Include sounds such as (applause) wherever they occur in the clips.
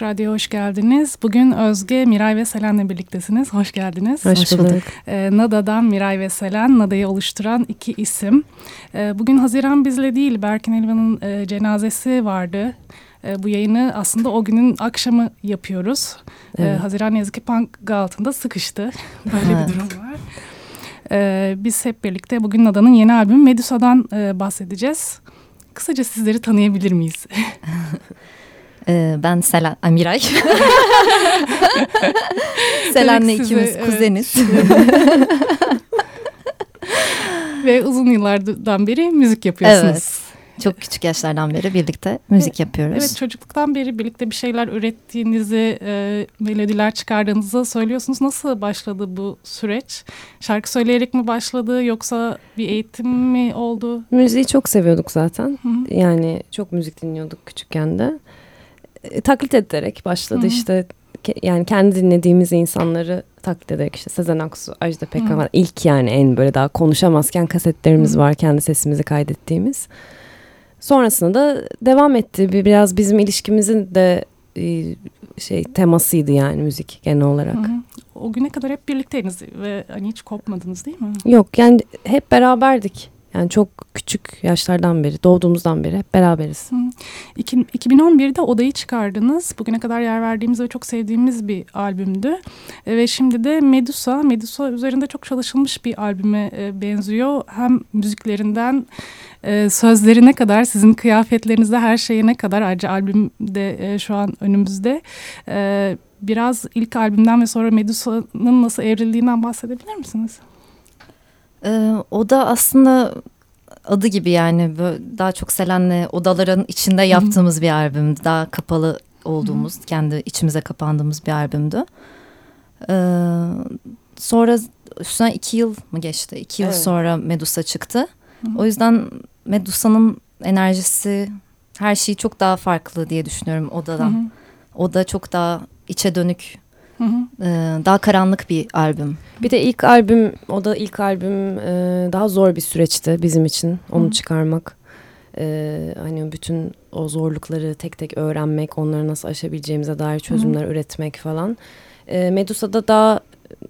Açık Radyo'ya hoş geldiniz. Bugün Özge, Miray ve Selen'le birliktesiniz. Hoş geldiniz. Hoş bulduk. Ee, Nada'dan Miray ve Selen, Nada'yı oluşturan iki isim. Ee, bugün Haziran bizle değil, Berkin Elvan'ın e, cenazesi vardı. E, bu yayını aslında o günün akşamı yapıyoruz. Ee, Evet. Haziran ne yazık ki Punk altında sıkıştı. (laughs) Böyle Evet. bir durum var. Ee, biz hep birlikte bugün Nada'nın yeni albümü Medusa'dan e, bahsedeceğiz. Kısaca sizleri tanıyabilir miyiz? (laughs) Ee, ben Selen, Ay, Miray. (laughs) Selen'le sizi, ikimiz evet. kuzeniz. (laughs) Ve uzun yıllardan beri müzik yapıyorsunuz. Evet. Çok küçük yaşlardan beri birlikte müzik yapıyoruz. Evet çocukluktan beri birlikte bir şeyler ürettiğinizi, e, melodiler çıkardığınızı söylüyorsunuz. Nasıl başladı bu süreç? Şarkı söyleyerek mi başladı yoksa bir eğitim mi oldu? Müziği çok seviyorduk zaten. Hı hı. Yani çok müzik dinliyorduk küçükken de. E, taklit ederek başladı Hı işte. Ke- yani kendi dinlediğimiz insanları taklit ederek işte Sezen Aksu, Ajda Pekkan falan. ilk yani en böyle daha konuşamazken kasetlerimiz Hı. var kendi sesimizi kaydettiğimiz. Sonrasında da devam etti. Bir, biraz bizim ilişkimizin de e, şey temasıydı yani müzik genel olarak. Hı hı. O güne kadar hep birlikteydiniz ve hani hiç kopmadınız değil mi? Yok yani hep beraberdik. Yani çok küçük yaşlardan beri, doğduğumuzdan beri beraberiz. Hı. İki- 2011'de Odayı çıkardınız. Bugüne kadar yer verdiğimiz ve çok sevdiğimiz bir albümdü. E, ve şimdi de Medusa. Medusa üzerinde çok çalışılmış bir albüme e, benziyor. Hem müziklerinden e, sözlerine kadar, sizin kıyafetlerinizde her şeyine kadar. Ayrıca albümde e, şu an önümüzde. Biraz ilk albümden ve sonra Medusa'nın nasıl evrildiğinden bahsedebilir misiniz? Ee, o da aslında adı gibi yani daha çok Selen'le odaların içinde yaptığımız bir albümdü. Daha kapalı olduğumuz, kendi içimize kapandığımız bir albümdü. Ee, sonra üstüne iki yıl mı geçti? İki yıl Evet. sonra Medusa çıktı. Hı hı. O yüzden Medusa'nın enerjisi her şeyi çok daha farklı diye düşünüyorum Hı odadan. hı. O da çok daha içe dönük, Hı hı. e, daha karanlık bir albüm. Bir de ilk albüm, o da ilk albüm e, daha zor bir süreçti bizim için onu Hı. çıkarmak. E, hani bütün o zorlukları tek tek öğrenmek, onları nasıl aşabileceğimize dair çözümler üretmek falan. E, Medusa'da daha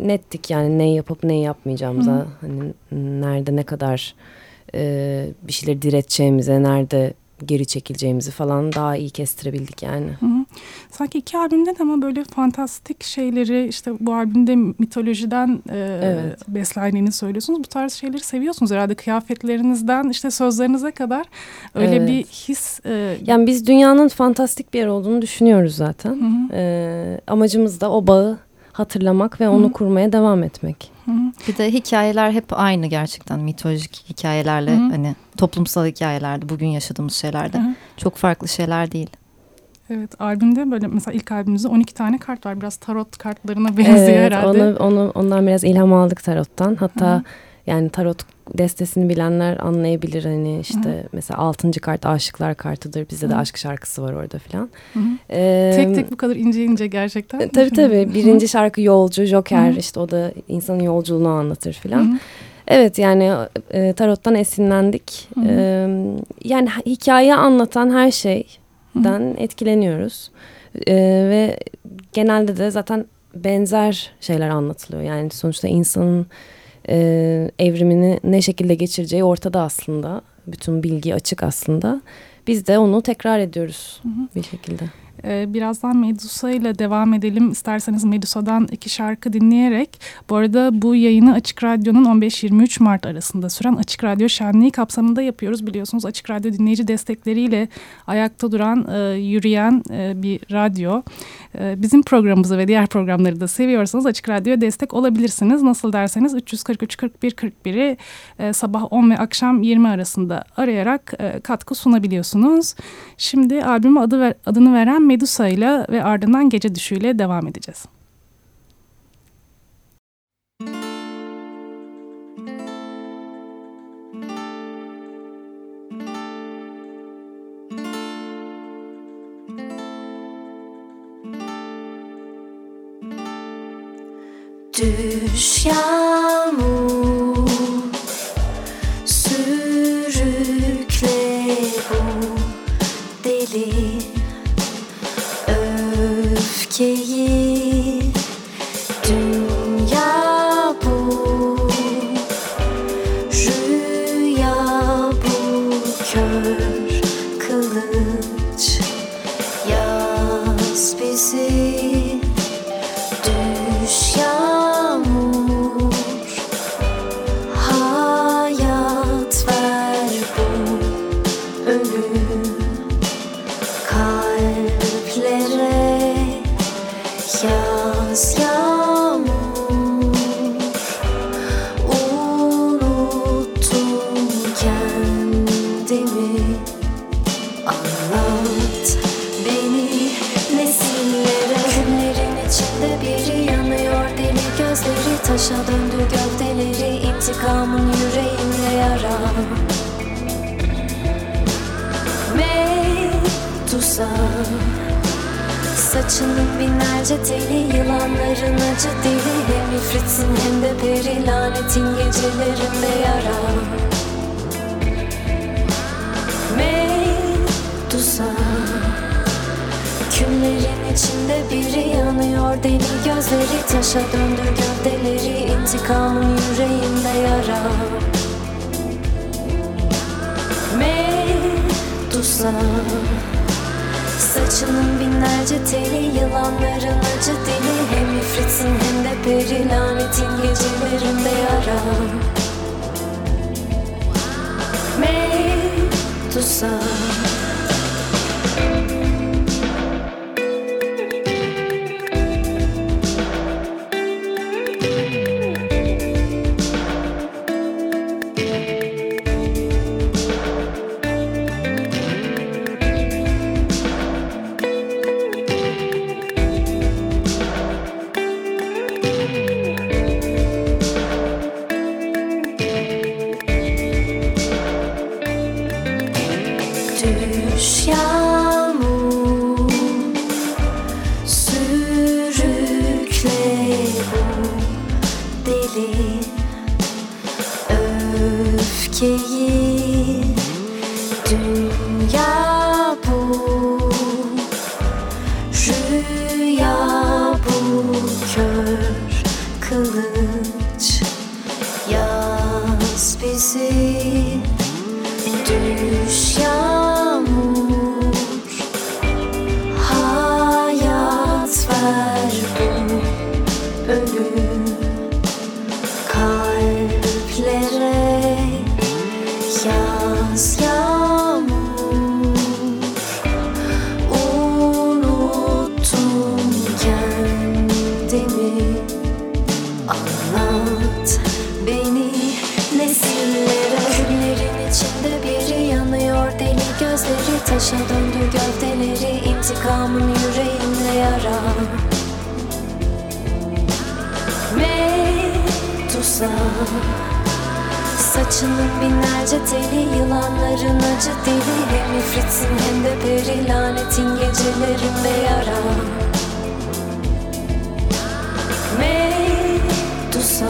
nettik yani ne yapıp ne yapmayacağımıza, Hı. hani nerede ne kadar e, bir şeyleri direteceğimize, nerede geri çekileceğimizi falan daha iyi kestirebildik yani. Hı hı. Sanki iki albümde de ama böyle fantastik şeyleri işte bu albümde mitolojiden e, Evet. beslendiğini söylüyorsunuz. Bu tarz şeyleri seviyorsunuz herhalde kıyafetlerinizden işte sözlerinize kadar öyle Evet. bir his. e, Yani biz dünyanın fantastik bir yer olduğunu düşünüyoruz zaten. hı hı, Ee, amacımız da o bağı hatırlamak ve onu Hı. kurmaya devam etmek. hı. Bir de hikayeler hep aynı gerçekten mitolojik hikayelerle Hı hani toplumsal hikayelerde bugün yaşadığımız şeylerde Hı hı. çok farklı şeyler değil. Evet albümde böyle mesela ilk albümümüzde 12 tane kart var. Biraz tarot kartlarına benziyor Evet, herhalde. onu, onu, ondan biraz ilham aldık tarottan. Hatta Hı. yani tarot destesini bilenler anlayabilir. Hani işte Hı. mesela altıncı kart aşıklar kartıdır. Bizde de Hı. aşk şarkısı var orada filan. Ee, tek tek bu kadar ince ince gerçekten. e, Tabii tabii. Birinci şarkı Yolcu, Joker. Hı. işte o da insanın yolculuğunu anlatır filan. Evet yani e, tarottan esinlendik. Ee, yani hikaye anlatan her şey Hı hı. den etkileniyoruz. Ee, ve genelde de zaten benzer şeyler anlatılıyor. Yani sonuçta insanın e, evrimini ne şekilde geçireceği ortada aslında. Bütün bilgi açık aslında. Biz de onu tekrar ediyoruz Hı hı. bir şekilde. Ee, birazdan Medusa ile devam edelim. İsterseniz Medusa'dan iki şarkı dinleyerek. Bu arada bu yayını Açık Radyo'nun 15-23 Mart arasında süren Açık Radyo Şenliği kapsamında yapıyoruz. Biliyorsunuz Açık Radyo dinleyici destekleriyle ayakta duran, e, yürüyen e, bir radyo. E, bizim programımızı ve diğer programları da seviyorsanız Açık Radyo'ya destek olabilirsiniz. Nasıl derseniz 343 41 41'i e, sabah 10 ve akşam 20 arasında arayarak e, katkı sunabiliyorsunuz. Şimdi albüme adı ver, adını veren Medusa ile ve ardından Gece Düşü ile devam edeceğiz. düşyanı binlerce teli Yılanların acı dili. Hem ifritsin hem de peri. Lanetin gecelerinde yara. Medusa Saçının binlerce teli Yılanların acı dili. Hem ifritsin hem de peri Lanetin gecelerinde yara Medusa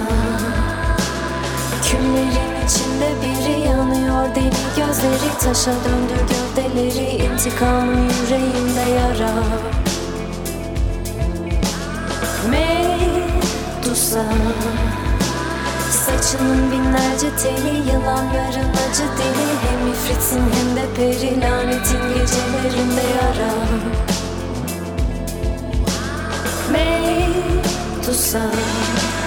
Küllerin içinde biri yanıyor Deli gözleri. Taşa döndü gövdeleri intikamın yüreğimde yara. Medusa Saçının binlerce teli Yılanların acı dili. Hem ifritsin hem de peri Lanetin gecelerinde yara. Medusa her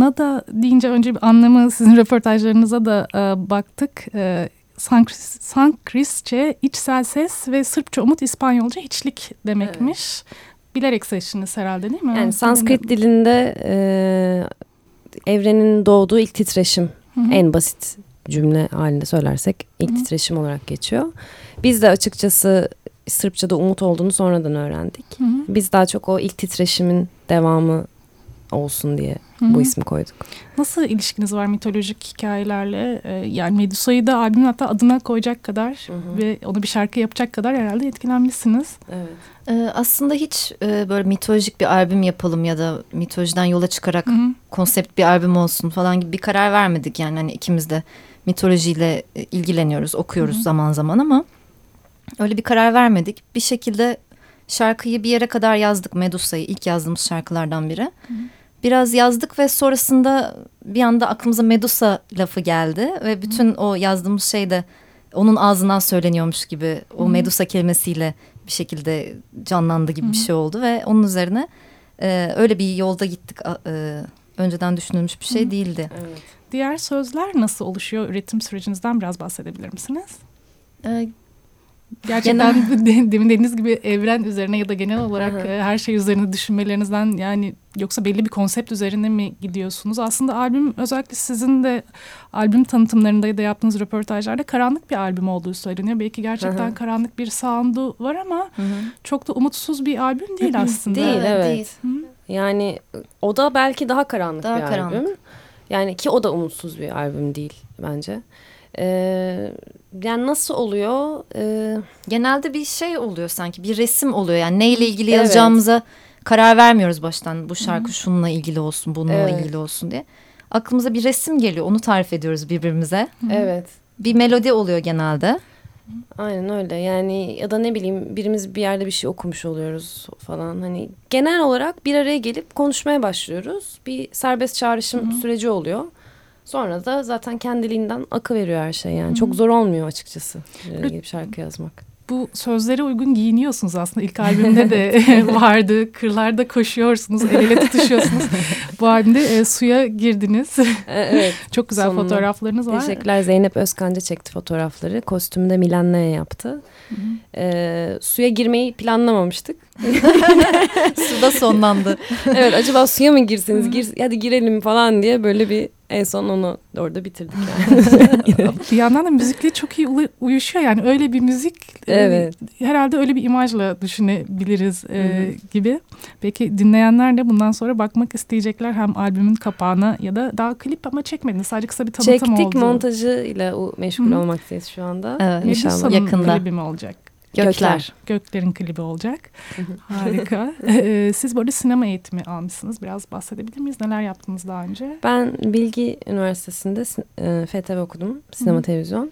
Nada deyince önce bir anlamı sizin röportajlarınıza da e, baktık. E, Sankris, Sankrisçe içsel ses ve Sırpça umut İspanyolca hiçlik demekmiş. Bilerek seçtiniz herhalde değil mi? Yani Sanskrit dilinde e, evrenin doğduğu ilk titreşim Hı hı. en basit cümle halinde söylersek ilk Hı hı. titreşim olarak geçiyor. Biz de açıkçası Sırpçada umut olduğunu sonradan öğrendik. Hı hı. Biz daha çok o ilk titreşimin devamı olsun diye Hı hı. bu ismi koyduk. Nasıl ilişkiniz var mitolojik hikayelerle? E, yani Medusa'yı da albümün hatta adına koyacak kadar Hı hı. ve onu bir şarkı yapacak kadar herhalde etkilenmişsiniz. Evet. Ee, aslında hiç e, böyle mitolojik bir albüm yapalım ya da mitolojiden yola çıkarak Hı hı. konsept bir albüm olsun falan gibi bir karar vermedik. Yani hani ikimiz de mitolojiyle e, ilgileniyoruz, okuyoruz Hı hı. zaman zaman ama öyle bir karar vermedik. Bir şekilde şarkıyı bir yere kadar yazdık Medusa'yı ilk yazdığımız şarkılardan biri. Biraz yazdık ve sonrasında bir anda aklımıza Medusa lafı geldi ve bütün o yazdığımız şey de onun ağzından söyleniyormuş gibi o. Medusa kelimesiyle bir şekilde canlandı gibi bir şey oldu ve onun üzerine e, öyle bir yolda gittik. E, önceden düşünülmüş bir şey değildi. Evet. Diğer sözler nasıl oluşuyor? Üretim sürecinizden biraz bahsedebilir misiniz? E, Gerçekten de- demin dediğiniz gibi evren üzerine ya da genel olarak Hı hı. e, her şey üzerine düşünmelerinizden yani yoksa belli bir konsept üzerine mi gidiyorsunuz? Aslında albüm özellikle sizin de albüm tanıtımlarında ya da yaptığınız röportajlarda karanlık bir albüm olduğu söyleniyor. Belki gerçekten Hı hı. karanlık bir sound'u var ama hı hı. çok da umutsuz bir albüm değil aslında. Değil, evet. değil. Yani o da belki daha karanlık Daha bir karanlık. albüm. Yani ki o da umutsuz bir albüm değil bence. Ee, yani nasıl oluyor? Ee, Genelde bir şey oluyor sanki bir resim oluyor yani neyle ilgili Evet. yazacağımıza karar vermiyoruz baştan. Bu şarkı şununla ilgili olsun bununla Evet. ilgili olsun diye. Aklımıza bir resim geliyor onu tarif ediyoruz birbirimize. evet. Bir melodi oluyor genelde. Aynen öyle yani ya da ne bileyim birimiz bir yerde bir şey okumuş oluyoruz falan hani genel olarak bir araya gelip konuşmaya başlıyoruz bir serbest çağrışım Hı hı. süreci oluyor sonra da zaten kendiliğinden akı veriyor her şey yani çok zor olmuyor açıkçası araya gelip şarkı yazmak. Bu sözlere uygun giyiniyorsunuz aslında. İlk albümde de (laughs) (laughs) vardı. Kırlarda koşuyorsunuz, el ele tutuşuyorsunuz. (laughs) Bu albümde e, suya girdiniz. E, evet Çok güzel Sonunda. fotoğraflarınız var. teşekkürler Zeynep Özkanca çekti fotoğrafları kostümü de Milan Neye yaptı. Ee, suya girmeyi planlamamıştık. (laughs) Suda sonlandı. evet acaba suya mı girseniz gir, hadi girelim falan diye böyle bir en son onu orada bitirdik yani. (laughs) Bir yandan da müzikle çok iyi uyuşuyor. Yani öyle bir müzik e, Evet. herhalde öyle bir imajla düşünebiliriz e, gibi. Peki dinleyenler de bundan sonra bakmak isteyecekler hem albümün kapağına ya da daha klip ama çekmediniz. Sadece kısa bir tanıtım Çektik oldu. montajıyla o meşgul Hı. olmaktayız şu anda. Evet. İnşallah. Yakında. klibi mi olacak? Gökler. Gökler'in klibi olacak. Harika. (laughs) Ee, Siz böyle sinema eğitimi almışsınız. Biraz bahsedebilir miyiz? Neler yaptınız daha önce? Ben Bilgi Üniversitesi'nde sin- e, FTV okudum. Sinema Hı. televizyon.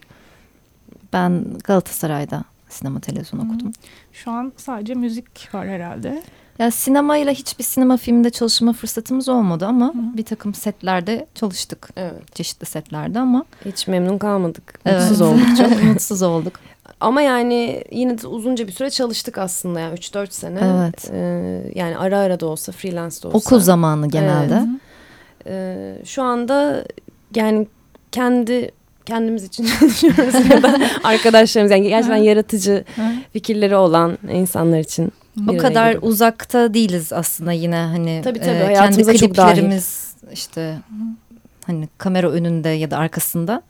Ben Galatasaray'da sinema televizyon okudum. Şu an sadece müzik var herhalde. Ya sinemayla hiçbir sinema filminde çalışma fırsatımız olmadı ama Hı. bir takım setlerde çalıştık. Evet. Çeşitli setlerde ama Hiç memnun kalmadık. Evet. Mutsuz olduk (laughs) çok. mutsuz olduk. Ama yani yine de uzunca bir süre çalıştık aslında yani 3-4 sene. Evet. Ee, yani ara ara da olsa freelance de olsa. Okul zamanı genelde. Hı. Ee, şu anda yani kendi kendimiz için (laughs) çalışıyoruz ya da (laughs) arkadaşlarımız yani gerçekten yaratıcı fikirleri olan insanlar için. O kadar gelip. uzakta değiliz aslında yine hani Tabii, tabii, e, kendi kliplerimiz işte hani kamera önünde ya da arkasında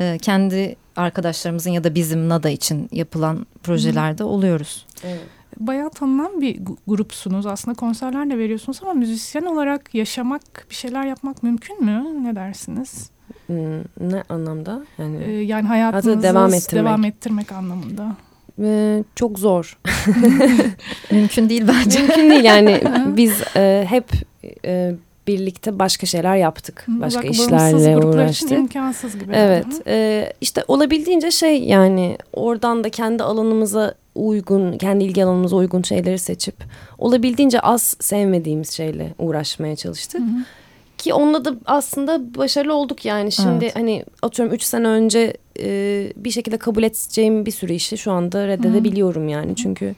e, kendi arkadaşlarımızın ya da bizim Nada için yapılan projelerde oluyoruz. Evet. Bayağı tanınan bir grupsunuz. Aslında konserler de veriyorsunuz ama müzisyen olarak yaşamak, bir şeyler yapmak mümkün mü? Ne dersiniz? Hmm, ne anlamda? Yani Ee, yani hayatınızı Hayatı devam ettirmek. devam ettirmek anlamında. e, çok zor. (laughs) Mümkün değil bence. Mümkün değil yani (laughs) biz e, hep e, birlikte başka şeyler yaptık. Başka Uzak işlerle gruplar için uğraştık. imkansız gibi. Evet e, işte olabildiğince şey yani oradan da kendi alanımıza uygun kendi ilgi alanımıza uygun şeyleri seçip olabildiğince az sevmediğimiz şeyle uğraşmaya çalıştık. Hı hı. Ki onunla da aslında başarılı olduk yani şimdi Evet. hani atıyorum 3 sene önce e, bir şekilde kabul edeceğim bir sürü işi şu anda reddedebiliyorum yani çünkü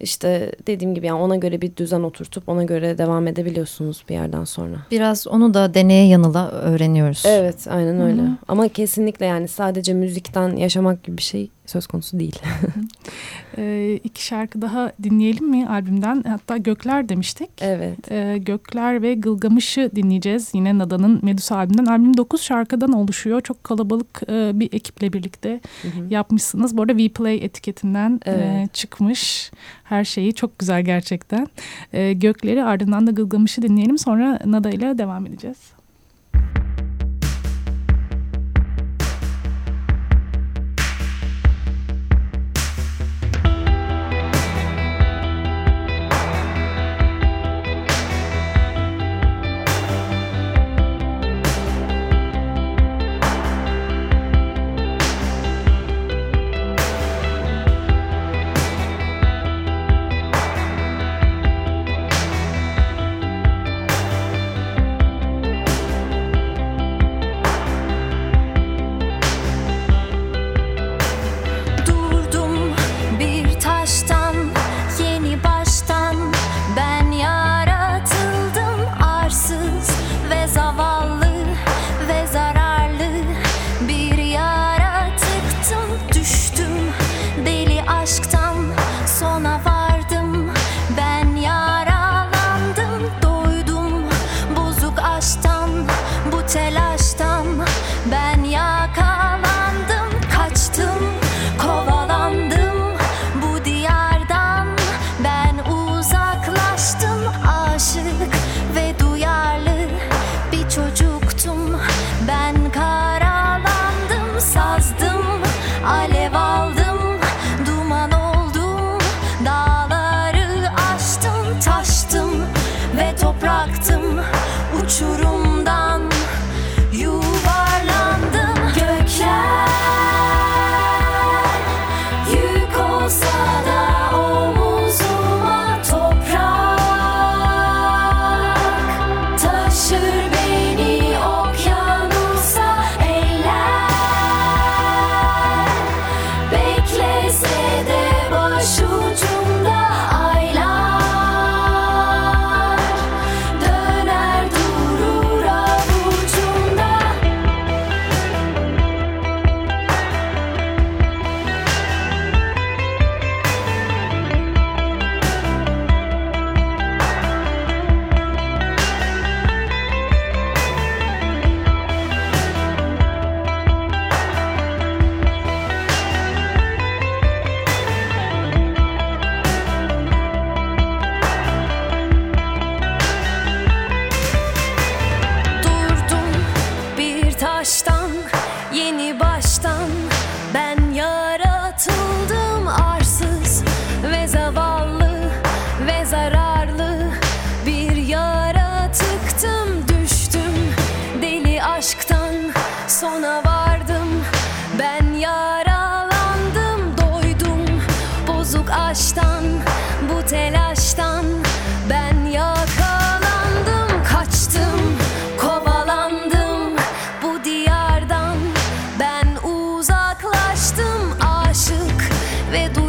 işte dediğim gibi yani ona göre bir düzen oturtup ona göre devam edebiliyorsunuz bir yerden sonra. Biraz onu da deneye yanıla öğreniyoruz. Evet aynen öyle Hı hı. ama kesinlikle yani sadece müzikten yaşamak gibi bir şey söz konusu değil. Ee, iki şarkı daha dinleyelim mi albümden? Hatta Gökler demiştik. evet. Ee, Gökler ve Gılgamış'ı dinleyeceğiz. Yine Nada'nın Medusa albümünden. Albüm 9 şarkıdan oluşuyor. Çok kalabalık e, bir ekiple birlikte Hı hı. yapmışsınız. Bu arada WePlay etiketinden e, Evet. çıkmış. Her şeyi çok güzel gerçekten. E, Gökleri ardından da Gılgamış'ı dinleyelim. Sonra Nada ile devam edeceğiz. de tu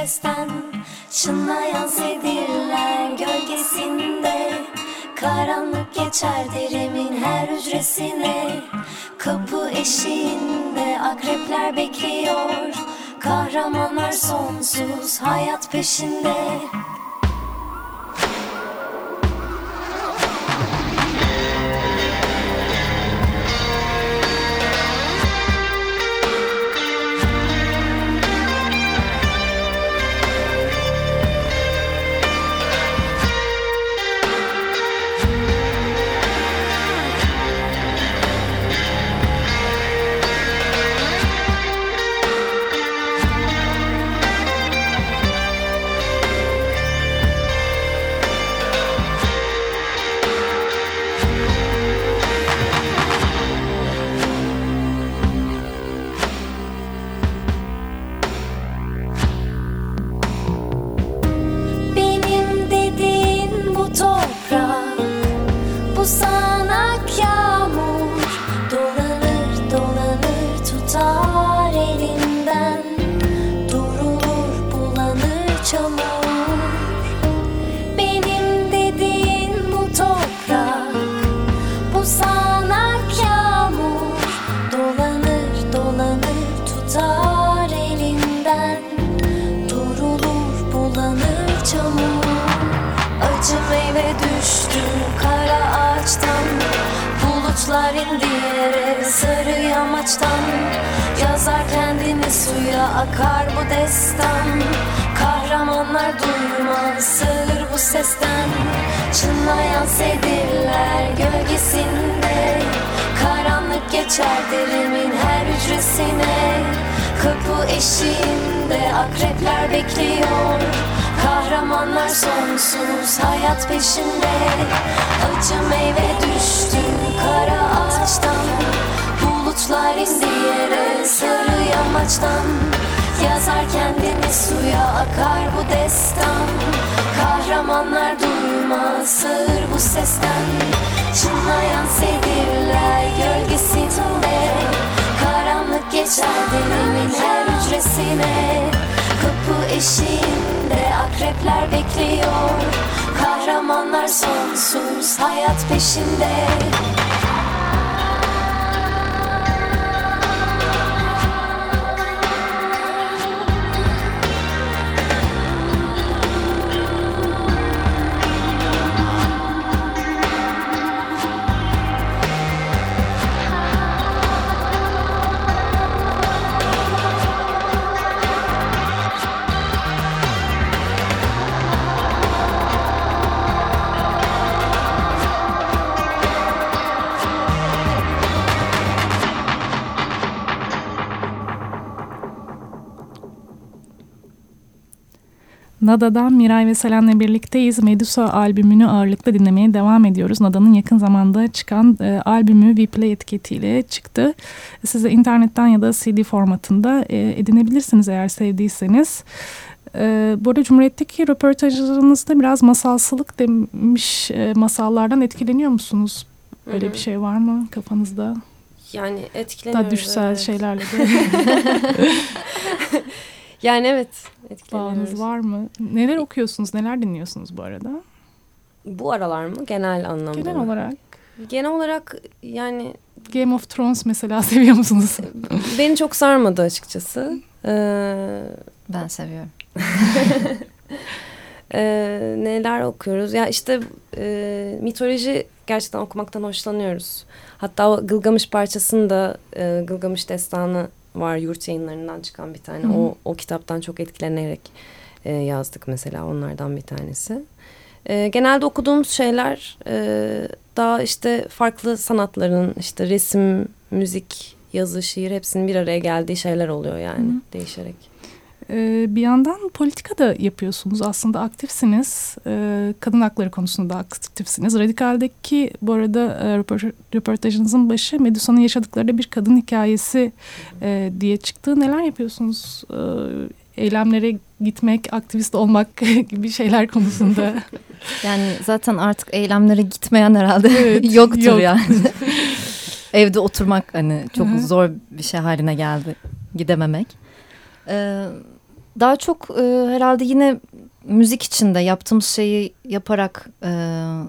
sesten Çınlayan sedirler gölgesinde. Karanlık geçer derimin her hücresine. Kapı eşiğinde akrepler bekliyor. Kahramanlar sonsuz hayat peşinde Nada'dan Miray ve Selen'le birlikteyiz. Medusa albümünü ağırlıklı dinlemeye devam ediyoruz. Nada'nın yakın zamanda çıkan e, albümü Viplay etiketiyle çıktı. Siz de internetten ya da CD formatında e, edinebilirsiniz eğer sevdiyseniz. E, bu arada Cumhuriyet'teki röportajlarınızda biraz masalsılık demiş e, masallardan etkileniyor musunuz? Öyle Hı hı. bir şey var mı kafanızda? Yani etkileniyoruz. Daha düşsel evet. şeylerle de (laughs) (laughs) Yani evet etkileniyoruz. bağınız var mı? Neler okuyorsunuz, neler dinliyorsunuz bu arada? Bu aralar mı? Genel anlamda Genel mı? olarak Genel olarak yani Game of Thrones mesela (laughs) seviyor musunuz? beni çok sarmadı açıkçası. Ee, Ben seviyorum. (laughs) e, neler okuyoruz? Ya işte e, mitoloji gerçekten okumaktan hoşlanıyoruz. Hatta o Gılgamış parçasında e, Gılgamış destanı var yurt yayınlarından çıkan bir tane. Hı hı. O, o kitaptan çok etkilenerek e, yazdık mesela onlardan bir tanesi. E, genelde okuduğumuz şeyler e, daha işte farklı sanatların işte resim, müzik yazı, şiir hepsinin bir araya geldiği şeyler oluyor yani Hı. değişerek. Ee, bir yandan politika da yapıyorsunuz. Aslında aktifsiniz. Ee, kadın hakları konusunda aktifsiniz. Radikal'deki bu arada e, röpor- röportajınızın başı Medusa'nın yaşadıkları bir kadın hikayesi e, diye çıktı. Neler yapıyorsunuz? Ee, eylemlere gitmek, aktivist olmak (laughs) gibi şeyler konusunda. (laughs) Yani zaten artık eylemlere gitmeyen herhalde Evet, (laughs) yoktur yok. yani. Evde oturmak hani çok Hı hı. zor bir şey haline geldi gidememek. Ee, daha çok e, herhalde yine müzik içinde yaptığımız şeyi yaparak e,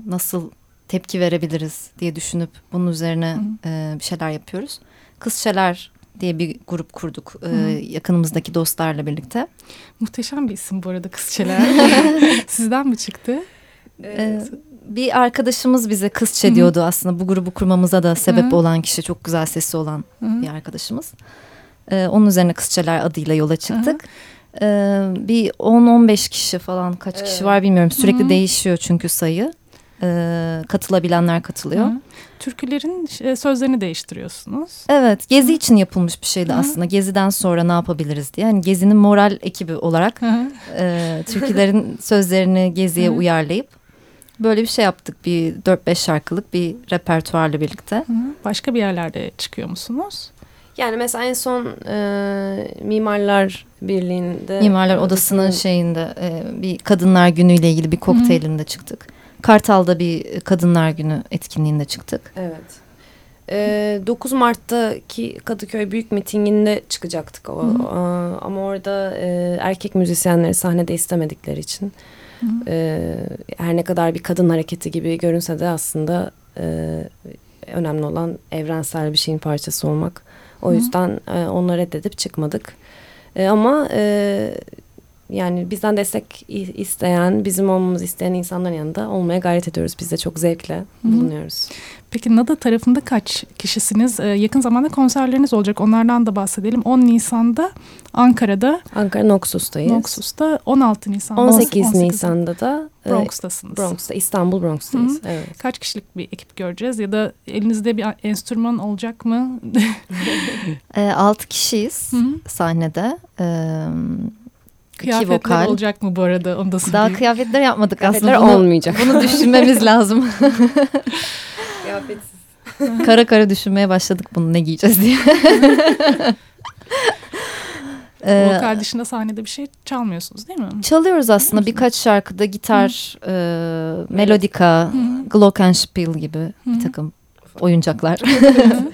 nasıl tepki verebiliriz diye düşünüp bunun üzerine Hı e, bir şeyler yapıyoruz. Kız Şeler diye bir grup kurduk e, Hı. yakınımızdaki dostlarla birlikte. Muhteşem bir isim bu arada kızçeler. (laughs) (laughs) Sizden mi çıktı? Ee, bir arkadaşımız bize kızçe Hı hı. diyordu aslında bu grubu kurmamıza da sebep Hı hı. olan kişi çok güzel sesi olan Hı. bir arkadaşımız. Ee, onun üzerine kızçeler adıyla yola çıktık. Ee, bir 10-15 kişi falan kaç Evet. kişi var bilmiyorum sürekli Hı hı. değişiyor çünkü sayı. Ee, katılabilenler katılıyor. Hı. Türkülerin e, sözlerini değiştiriyorsunuz. Evet Gezi için yapılmış bir şeydi Hı. aslında Gezi'den sonra ne yapabiliriz diye. Yani Gezi'nin moral ekibi olarak Hı hı. e, türkülerin (laughs) sözlerini Gezi'ye Hı. uyarlayıp böyle bir şey yaptık. Bir 4-5 şarkılık bir repertuarla birlikte. Hı. Başka bir yerlerde çıkıyor musunuz? Yani mesela en son e, Mimarlar Birliği'nde Mimarlar Odası'nın şeyinde e, bir Kadınlar Günü ile ilgili bir kokteylinde çıktık. Kartal'da bir Kadınlar Günü etkinliğinde çıktık. Evet. Ee, 9 Mart'taki Kadıköy Büyük Mitingi'nde çıkacaktık o. Hı. Aa, ama orada e, erkek müzisyenleri sahnede istemedikleri için Hı. e, her ne kadar bir kadın hareketi gibi görünse de aslında e, önemli olan evrensel bir şeyin parçası olmak. O Hı. yüzden e, onları reddedip çıkmadık. E, ama e, yani bizden destek isteyen, bizim olmamızı isteyen insanların yanında olmaya gayret ediyoruz. Biz de çok zevkle bulunuyoruz. Peki NADA tarafında kaç kişisiniz? Ee, yakın zamanda konserleriniz olacak. Onlardan da bahsedelim. 10 Nisan'da Ankara'da, Ankara Noxus'tayız. Noxus'ta 16 Nisan'da 18, Nisan'da da e, Bronx'tasınız. Bronx'ta İstanbul Bronx'tayız. Hı Evet. Kaç kişilik bir ekip göreceğiz ya da elinizde bir enstrüman olacak mı? (laughs) E, 6 kişiyiz Hı hı. sahnede. E, iki Kıyafetler vokal. olacak mı bu arada? Onu da Daha kıyafetler yapmadık Kıyafetler aslında. Bunu, olmayacak. bunu düşünmemiz (laughs) lazım. (laughs) Kıyafetsiz. kara kara düşünmeye başladık bunu ne giyeceğiz diye. (laughs) Ee, Vokal dışında sahnede bir şey çalmıyorsunuz değil mi? Çalıyoruz aslında birkaç şarkıda gitar, e, melodika, Hı. glockenspiel gibi Hı. bir takım oyuncaklar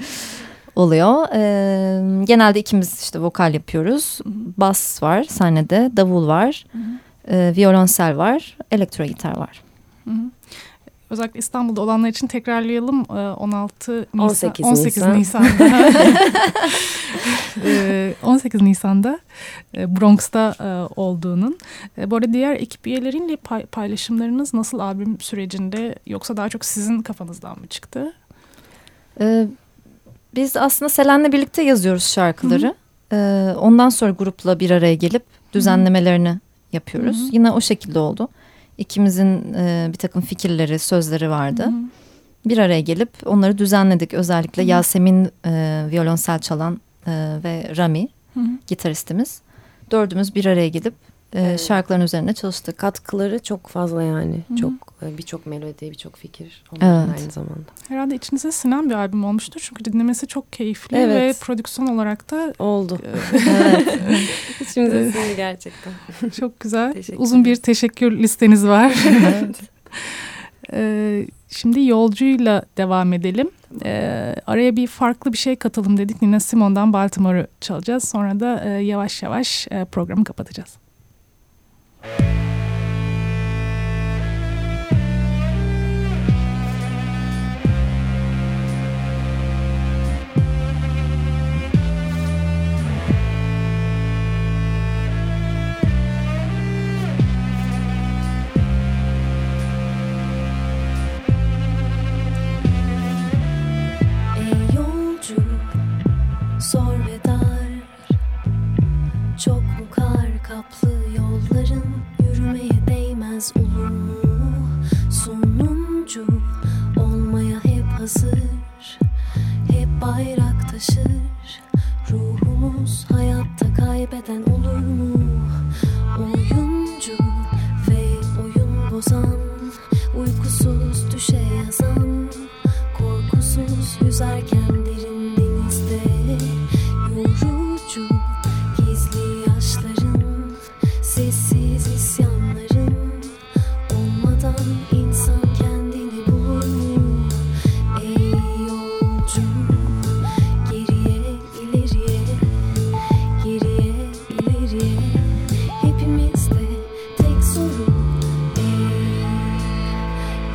(laughs) oluyor. E, genelde ikimiz işte vokal yapıyoruz. Bas var sahnede, davul var, e, violonsel var, elektro gitar var. Hı hı. Özellikle İstanbul'da olanlar için tekrarlayalım. Ee, 16 Nisan, 18 18 Nisan. Nisan'da (laughs) Ee, 18 Nisan'da e, Bronx'ta e, olduğunun. E, Bu arada diğer ekip üyeleriyle pay- paylaşımlarınız nasıl albüm sürecinde yoksa daha çok sizin kafanızdan mı çıktı? E, biz aslında Selen'le birlikte yazıyoruz şarkıları. E, ondan sonra grupla bir araya gelip düzenlemelerini yapıyoruz. Hı hı. Yine o şekilde oldu. İkimizin e, bir takım fikirleri, sözleri vardı. Hı hı. bir araya gelip onları düzenledik. Özellikle Hı hı. Yasemin e, violonsel çalan e, ve Rami Hı hı. gitaristimiz. Dördümüz bir araya gelip Evet. şarkıların üzerine çalıştık. Katkıları çok fazla yani. Hı hı. Çok e, birçok melodi, birçok fikir. Evet. Aynı zamanda. Herhalde içinize sinen bir albüm olmuştur. Çünkü dinlemesi çok keyifli Evet. ve prodüksiyon olarak da Oldu. (laughs) evet. (laughs) Şimdi sesini gerçekten. (laughs) çok güzel. Uzun bir teşekkür listeniz var. evet. Ee, şimdi yolcuyla devam edelim. Ee, araya bir farklı bir şey katalım dedik. Nina Simone'dan Baltimore'u çalacağız. Sonra da e, yavaş yavaş e, programı kapatacağız. Thank you oyuncum Olmaya hep hazır Hep bayrak taşır Ruhumuz hayatta kaybeden olur mu?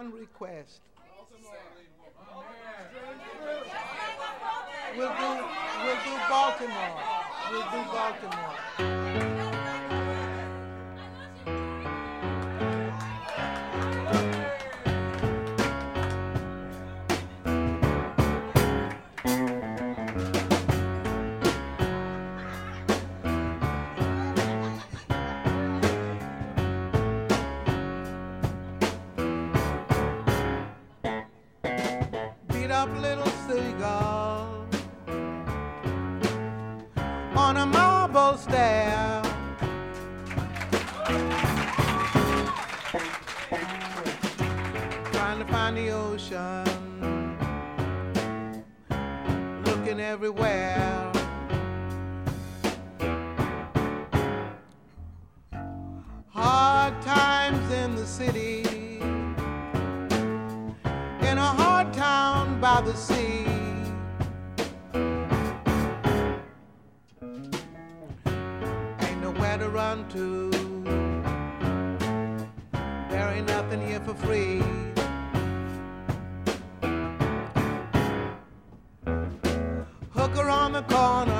one request. We'll do, we'll do Baltimore. We'll do Baltimore. afraid. Hook around the corner.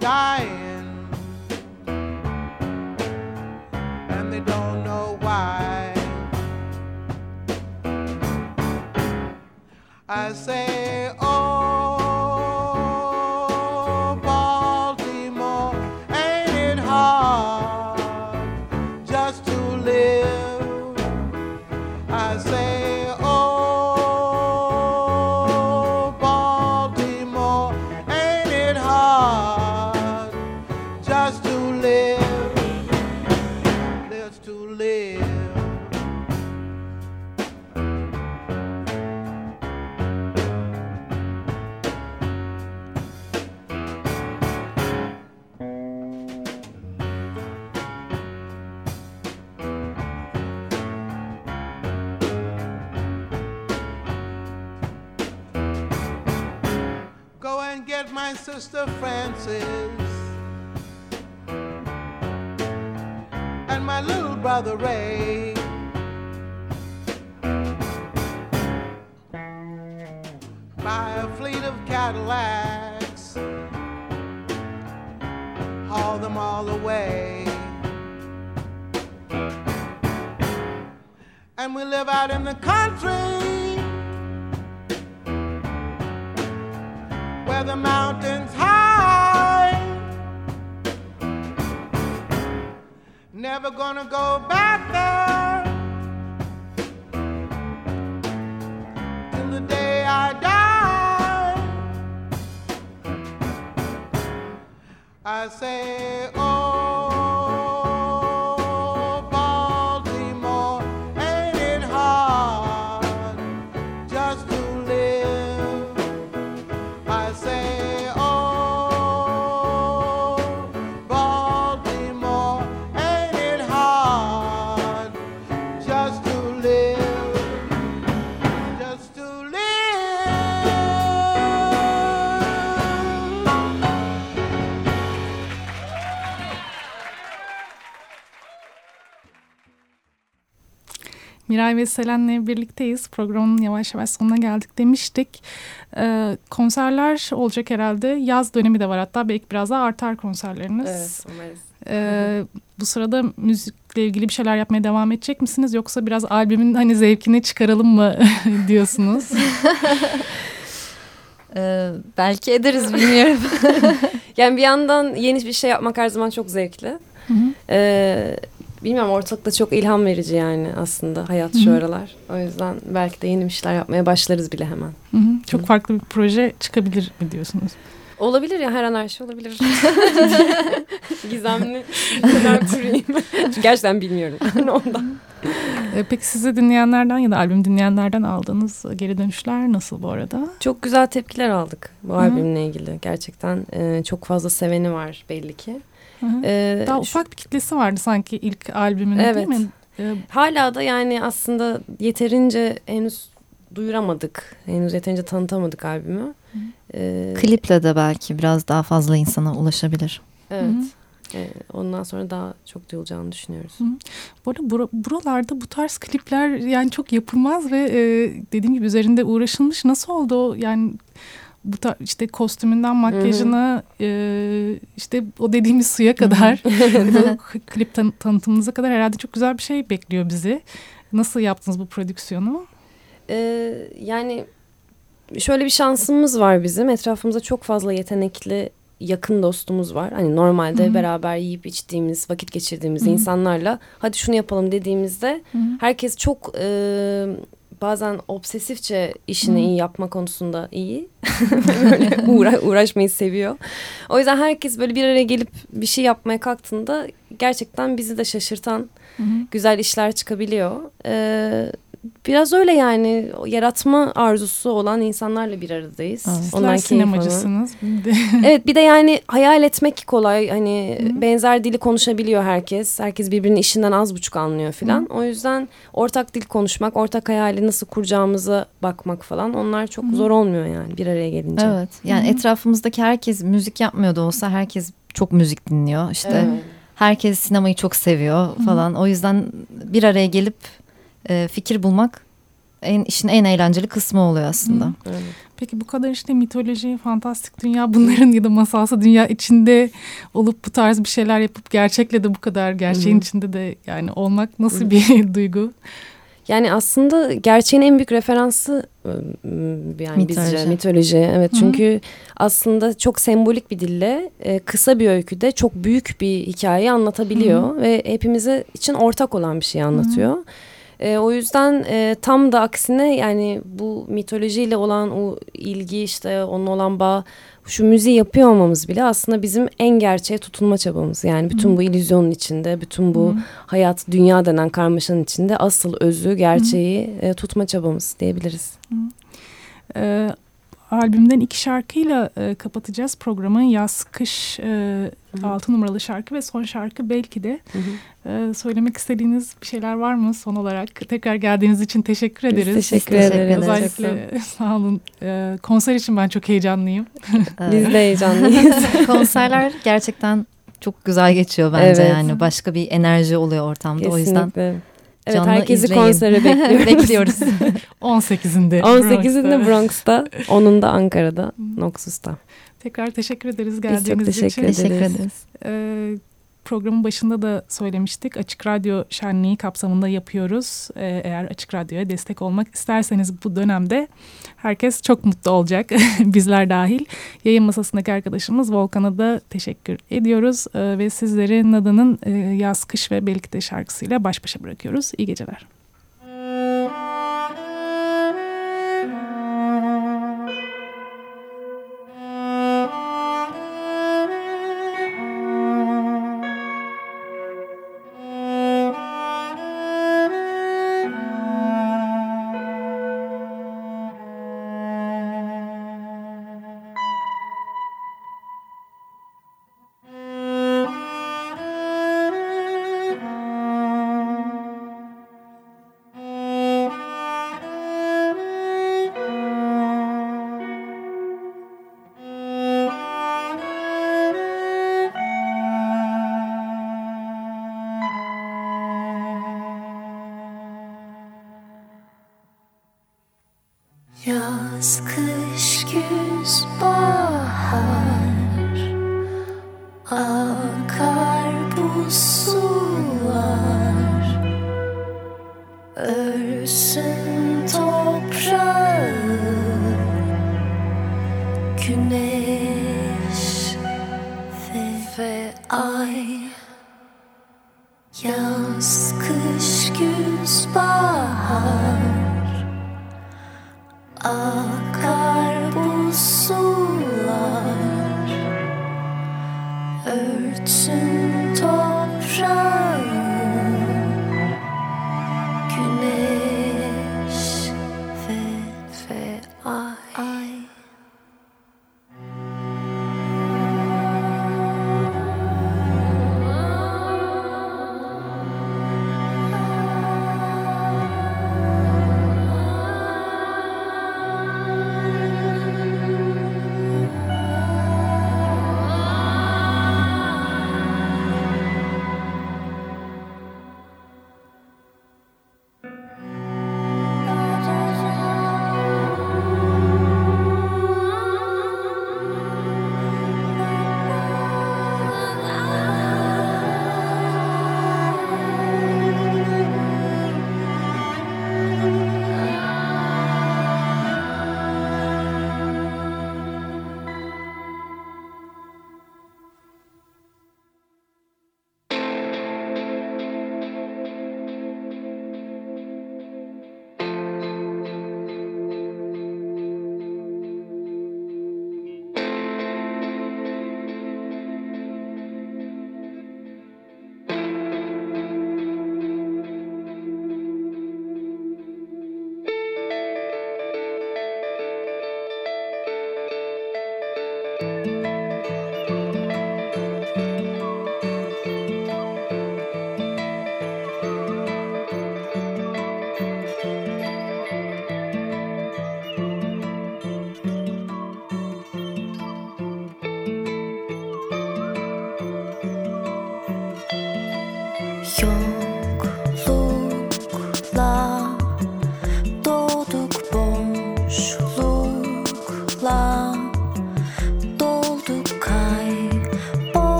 die. the friend. Gonna go Miray ve Selen'le birlikteyiz. Programın yavaş yavaş sonuna geldik demiştik. Ee, konserler olacak herhalde. Yaz dönemi de var hatta belki biraz daha artar konserleriniz. Evet umarız. Ee, bu sırada müzikle ilgili bir şeyler yapmaya devam edecek misiniz? Yoksa biraz albümün hani zevkini çıkaralım mı (laughs) diyorsunuz? (laughs) Ee, belki ederiz bilmiyorum. (laughs) Yani bir yandan yeni bir şey yapmak her zaman çok zevkli. Hı hı. Ee, bilmiyorum ortalıkta çok ilham verici yani aslında hayat şu aralar. O yüzden belki de yeni bir şeyler yapmaya başlarız bile hemen. Hı hı. Çok farklı bir proje çıkabilir mi diyorsunuz? Olabilir ya her an her şey olabilir. (laughs) Gizemli kadar kurayım. (laughs) Çünkü gerçekten bilmiyorum. (laughs) Ondan. Ee, peki sizi dinleyenlerden ya da albüm dinleyenlerden aldığınız geri dönüşler nasıl bu arada? Çok güzel tepkiler aldık bu Hı. albümle ilgili. Gerçekten e, çok fazla seveni var belli ki. Hı hı. Ee, Daha şu- ufak bir kitlesi vardı sanki ilk albümün Evet. değil mi? Ee, Hala da yani aslında yeterince henüz duyuramadık. Henüz yeterince tanıtamadık albümü. Ee, Kliple de belki biraz daha fazla insana ulaşabilir. Evet. Hı Ee, ondan sonra daha çok duyulacağını düşünüyoruz. Bu arada bura- buralarda bu tarz klipler yani çok yapılmaz ve e, dediğim gibi üzerinde uğraşılmış. Nasıl oldu o? Yani bu işte kostümünden makyajına e, işte o dediğimiz suya kadar (laughs) klip tan- tanıtımınıza kadar herhalde çok güzel bir şey bekliyor bizi. Nasıl yaptınız bu prodüksiyonu? Ee, yani şöyle bir şansımız var bizim. Etrafımızda çok fazla yetenekli yakın dostumuz var. Hani normalde Hı hı. beraber yiyip içtiğimiz, vakit geçirdiğimiz Hı hı. insanlarla hadi şunu yapalım dediğimizde Hı hı. herkes çok e, bazen obsesifçe işini Hı. iyi yapma konusunda iyi. (laughs) böyle uğra- uğraşmayı seviyor. O yüzden herkes böyle bir araya gelip bir şey yapmaya kalktığında gerçekten bizi de şaşırtan Hı güzel işler çıkabiliyor. Ee, biraz öyle yani yaratma arzusu olan insanlarla bir aradayız. Evet. Sizler Ondan sinemacısınız. Evet bir de yani hayal etmek kolay. Hani Hı. benzer dili konuşabiliyor herkes. Herkes birbirinin işinden az buçuk anlıyor filan. Hı. O yüzden ortak dil konuşmak, ortak hayali nasıl kuracağımıza bakmak falan onlar çok Hı. zor olmuyor yani bir araya gelince. Evet. Yani Hı hı. etrafımızdaki herkes müzik yapmıyor da olsa herkes çok müzik dinliyor. İşte Evet. herkes sinemayı çok seviyor falan. O yüzden bir araya gelip e, fikir bulmak en işin en eğlenceli kısmı oluyor aslında. Hı. Evet. Peki bu kadar işte mitoloji, fantastik dünya bunların ya da masalsı dünya içinde olup bu tarz bir şeyler yapıp gerçekle de bu kadar gerçeğin Hı. içinde de yani olmak nasıl bir (laughs) duygu? Yani aslında gerçeğin en büyük referansı ıı, yani Mitoloji. bizce mitoloji. Evet Hı hı. çünkü aslında çok sembolik bir dille e, kısa bir öyküde çok büyük bir hikayeyi anlatabiliyor ve hepimize için ortak olan bir şey anlatıyor. E, o yüzden e, tam da aksine yani bu mitolojiyle olan o ilgi işte onunla olan bağ şu müziği yapıyor olmamız bile aslında bizim en gerçeğe tutunma çabamız. Yani bütün Hı. bu illüzyonun içinde, bütün bu Hı. hayat, dünya denen karmaşanın içinde asıl özü, gerçeği e, tutma çabamız diyebiliriz. Ee, albümden iki şarkıyla e, kapatacağız programı. Yaz, kış e, altı numaralı şarkı ve son şarkı belki de. E, söylemek istediğiniz bir şeyler var mı son olarak? Tekrar geldiğiniz için teşekkür Biz ederiz. teşekkür Teşekkür ederiz. Özellikle (laughs) sağ olun. E, konser için ben çok heyecanlıyım. Biz de heyecanlıyız. (laughs) Konserler gerçekten çok güzel geçiyor bence Evet. yani. Başka bir enerji oluyor ortamda. O yüzden Kesinlikle. Evet canlı herkesi izleyin. konsere (laughs) bekliyoruz. bekliyoruz. (laughs) 18'inde. 18'inde Bronx'ta. Bronx'ta, 10'unda Ankara'da, Noxus'ta. Tekrar teşekkür ederiz çok geldiğiniz teşekkür için. ederiz. Teşekkür ederiz. Ee, programın başında da söylemiştik. Açık Radyo Şenliği kapsamında yapıyoruz. Ee, eğer Açık Radyo'ya destek olmak isterseniz bu dönemde herkes çok mutlu olacak. (laughs) Bizler dahil. Yayın masasındaki arkadaşımız Volkan'a da teşekkür ediyoruz. Ee, ve sizleri Nada'nın e, Yaz, Kış ve Belki de şarkısıyla baş başa bırakıyoruz. İyi geceler.